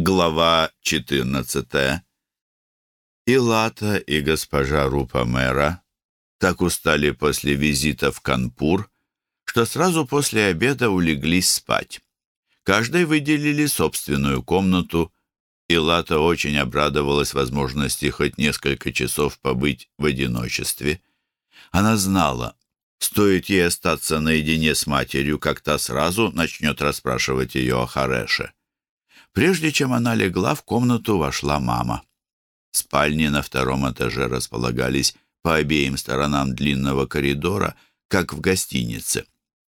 Глава 14 И Лата, и госпожа Рупа мэра так устали после визита в Канпур, что сразу после обеда улеглись спать. Каждой выделили собственную комнату, и Лата очень обрадовалась возможности хоть несколько часов побыть в одиночестве. Она знала, стоит ей остаться наедине с матерью, как та сразу начнет расспрашивать ее о Хареше. Прежде чем она легла, в комнату вошла мама. Спальни на втором этаже располагались по обеим сторонам длинного коридора, как в гостинице.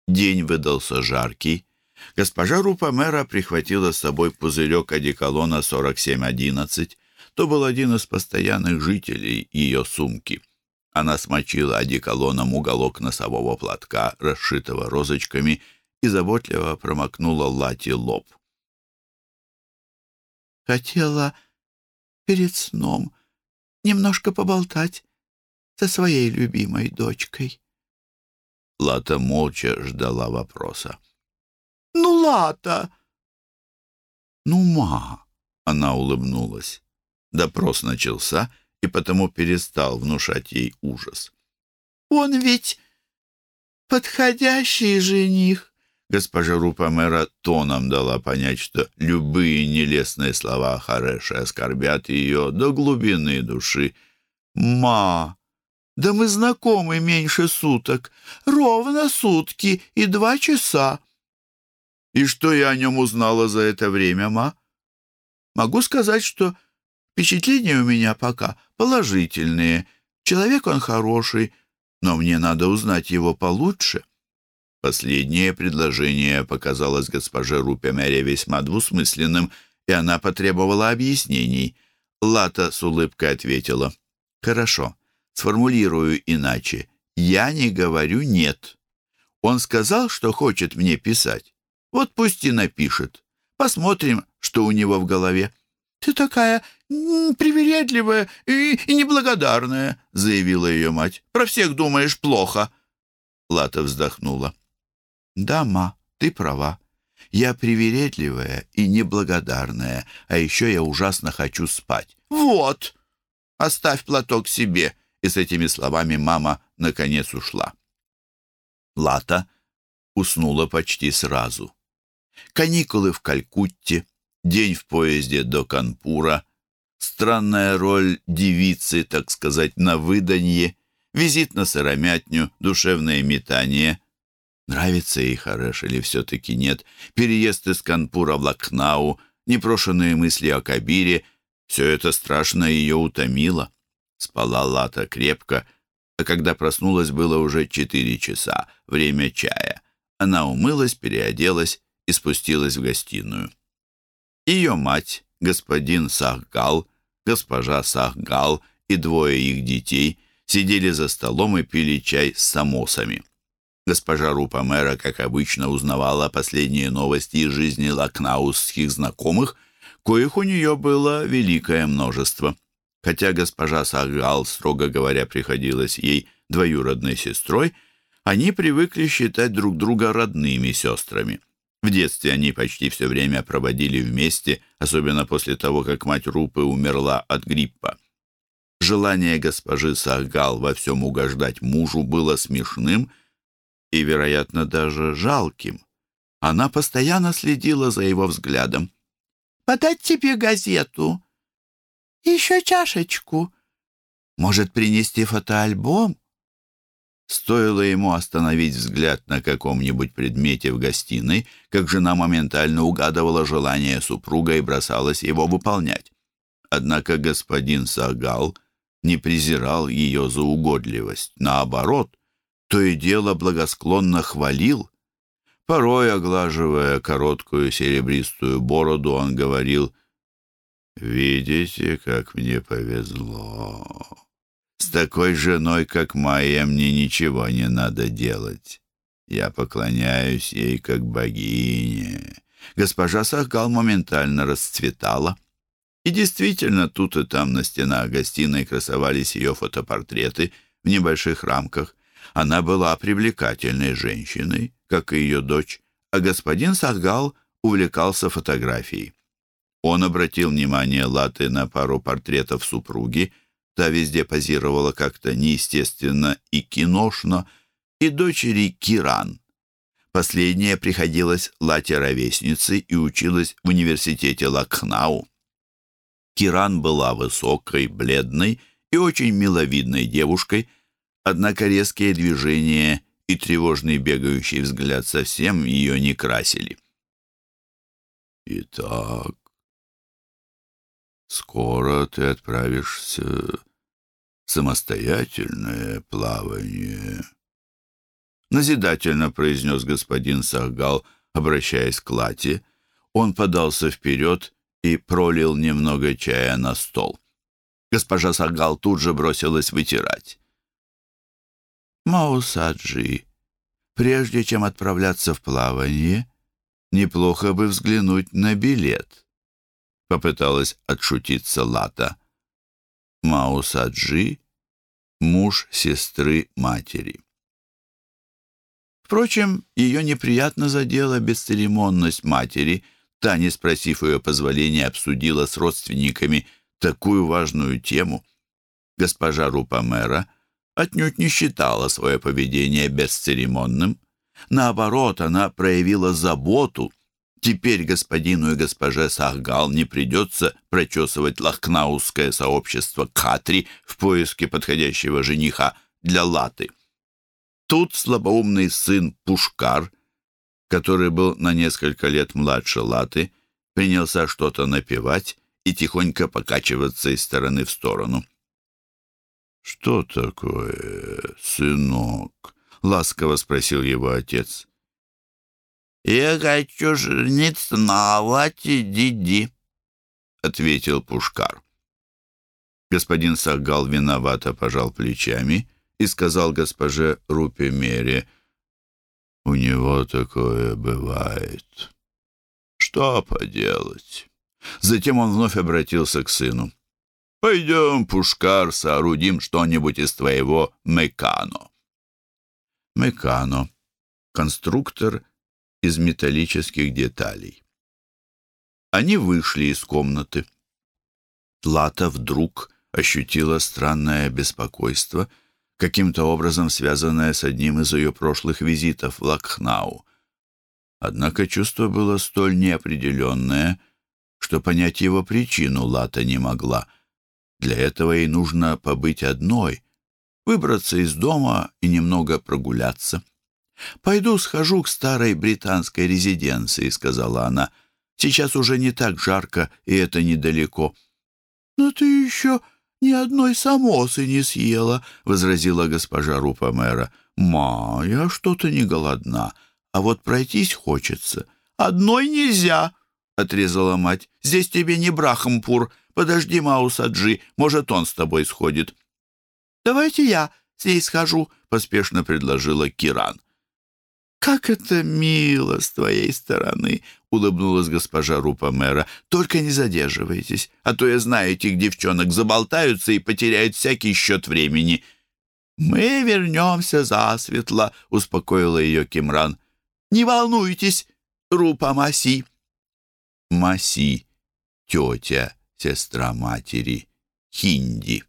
День выдался жаркий. Госпожа Рупа-мэра прихватила с собой пузырек одеколона 4711. То был один из постоянных жителей ее сумки. Она смочила одеколоном уголок носового платка, расшитого розочками, и заботливо промокнула Лати лоб. Хотела перед сном немножко поболтать со своей любимой дочкой. Лата молча ждала вопроса. «Ну, Лата!» «Ну, ма!» — она улыбнулась. Допрос начался, и потому перестал внушать ей ужас. «Он ведь подходящий жених!» Госпожа Рупа-мэра тоном дала понять, что любые нелестные слова Хареши оскорбят ее до глубины души. «Ма, да мы знакомы меньше суток. Ровно сутки и два часа». «И что я о нем узнала за это время, ма?» «Могу сказать, что впечатления у меня пока положительные. Человек он хороший, но мне надо узнать его получше». Последнее предложение показалось госпоже Рупемере весьма двусмысленным, и она потребовала объяснений. Лата с улыбкой ответила. «Хорошо, сформулирую иначе. Я не говорю «нет». Он сказал, что хочет мне писать. Вот пусть и напишет. Посмотрим, что у него в голове». «Ты такая привередливая и, и неблагодарная», — заявила ее мать. «Про всех думаешь плохо». Лата вздохнула. «Да, ма, ты права. Я привередливая и неблагодарная, а еще я ужасно хочу спать». «Вот! Оставь платок себе!» И с этими словами мама наконец ушла. Лата уснула почти сразу. Каникулы в Калькутте, день в поезде до Канпура, странная роль девицы, так сказать, на выданье, визит на сыромятню, душевное метание — Нравится ей Хареш или все-таки нет? Переезд из Канпура в Лакнау, непрошенные мысли о Кабире — все это страшно ее утомило. Спала Лата крепко, а когда проснулась, было уже четыре часа, время чая. Она умылась, переоделась и спустилась в гостиную. Ее мать, господин Сахгал, госпожа Сахгал и двое их детей сидели за столом и пили чай с самосами. Госпожа Рупа мэра, как обычно, узнавала последние новости из жизни лакнаусских знакомых, коих у нее было великое множество. Хотя госпожа Сагал, строго говоря, приходилась ей двоюродной сестрой, они привыкли считать друг друга родными сестрами. В детстве они почти все время проводили вместе, особенно после того, как мать Рупы умерла от гриппа. Желание госпожи Сагал во всем угождать мужу было смешным и, вероятно, даже жалким. Она постоянно следила за его взглядом. «Подать тебе газету? Еще чашечку? Может, принести фотоальбом?» Стоило ему остановить взгляд на каком-нибудь предмете в гостиной, как жена моментально угадывала желание супруга и бросалась его выполнять. Однако господин Сагал не презирал ее за угодливость. Наоборот, то и дело благосклонно хвалил. Порой, оглаживая короткую серебристую бороду, он говорил, «Видите, как мне повезло. С такой женой, как моя, мне ничего не надо делать. Я поклоняюсь ей, как богине». Госпожа Сахгал моментально расцветала. И действительно, тут и там на стенах гостиной красовались ее фотопортреты в небольших рамках. Она была привлекательной женщиной, как и ее дочь, а господин Сахгал увлекался фотографией. Он обратил внимание Латы на пару портретов супруги, та везде позировала как-то неестественно и киношно, и дочери Киран. Последняя приходилась Лате ровесницей и училась в университете Лакхнау. Киран была высокой, бледной и очень миловидной девушкой, однако резкие движения и тревожный бегающий взгляд совсем ее не красили. «Итак, скоро ты отправишься в самостоятельное плавание», назидательно произнес господин Сахгал, обращаясь к Лате. Он подался вперед и пролил немного чая на стол. Госпожа Сахгал тут же бросилась вытирать. «Маусаджи, прежде чем отправляться в плавание, неплохо бы взглянуть на билет», — попыталась отшутиться Лата. Маусаджи — муж сестры матери. Впрочем, ее неприятно задела бесцеремонность матери. Та, не спросив ее позволения, обсудила с родственниками такую важную тему. Госпожа Рупамера отнюдь не считала свое поведение бесцеремонным. Наоборот, она проявила заботу. Теперь господину и госпоже Сахгал не придется прочесывать лахкнаусское сообщество Катри в поиске подходящего жениха для Латы. Тут слабоумный сын Пушкар, который был на несколько лет младше Латы, принялся что-то напевать и тихонько покачиваться из стороны в сторону. «Что такое, сынок?» — ласково спросил его отец. «Я хочу жениться на Лате Диди», — ответил Пушкар. Господин Сагал виновато пожал плечами и сказал госпоже Рупе «У него такое бывает. Что поделать?» Затем он вновь обратился к сыну. «Пойдем, Пушкар, соорудим что-нибудь из твоего мекано». Мекано — конструктор из металлических деталей. Они вышли из комнаты. Лата вдруг ощутила странное беспокойство — каким-то образом связанное с одним из ее прошлых визитов в Лакхнау. Однако чувство было столь неопределенное, что понять его причину Лата не могла. Для этого ей нужно побыть одной, выбраться из дома и немного прогуляться. «Пойду схожу к старой британской резиденции», — сказала она. «Сейчас уже не так жарко, и это недалеко». «Но ты еще ни одной самосы не съела», — возразила госпожа Рупа-мэра. «Ма, я что-то не голодна, а вот пройтись хочется». «Одной нельзя», — отрезала мать. «Здесь тебе не Брахампур. Подожди, Маусаджи, может, он с тобой сходит». «Давайте я с ней схожу», — поспешно предложила Киран. «Как это мило с твоей стороны!» — улыбнулась госпожа Рупа-мэра. «Только не задерживайтесь, а то я знаю, этих девчонок заболтаются и потеряют всякий счет времени». «Мы вернемся засветло», — успокоила ее Кимран. «Не волнуйтесь, Рупа Маси». Маси — тетя, сестра матери, Хинди.